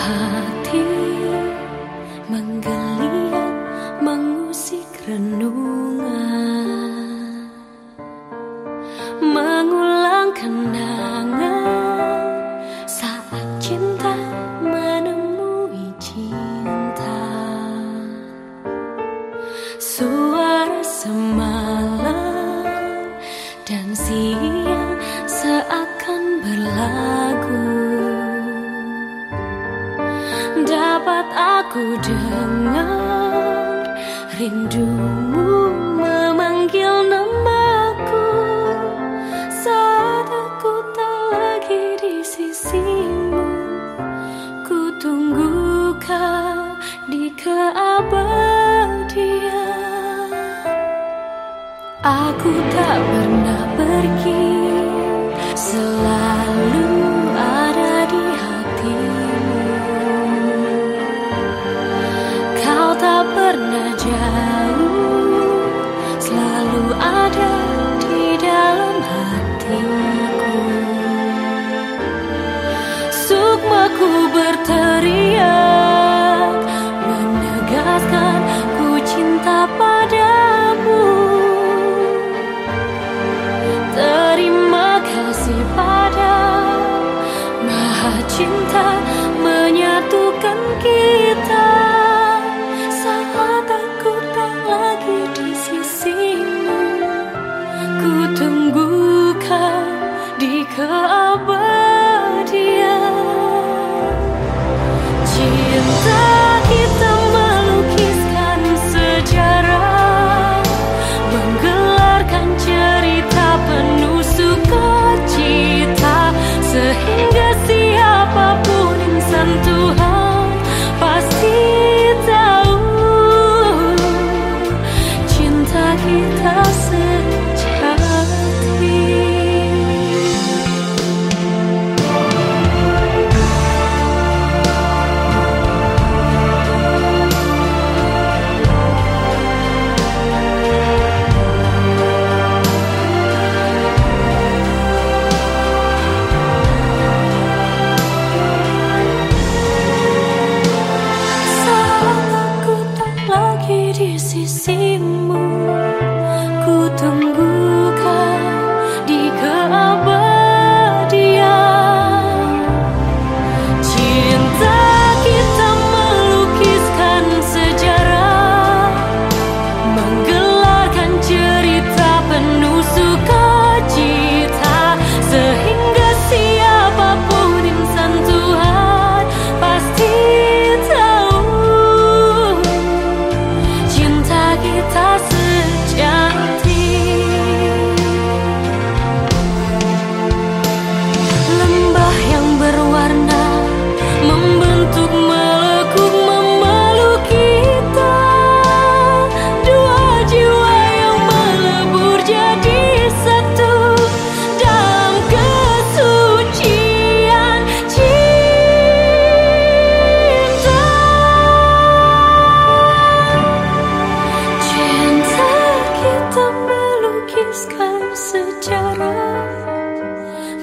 怕 aku dengar rindumu memanggil namaku. Saat aku tak lagi di sisimu ku tunggu kau di keabadian aku tak pernah pernah jauh Selalu ada di dalam hatiku. Sukmaku berteriak ke abad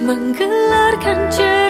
menggelarkan cerita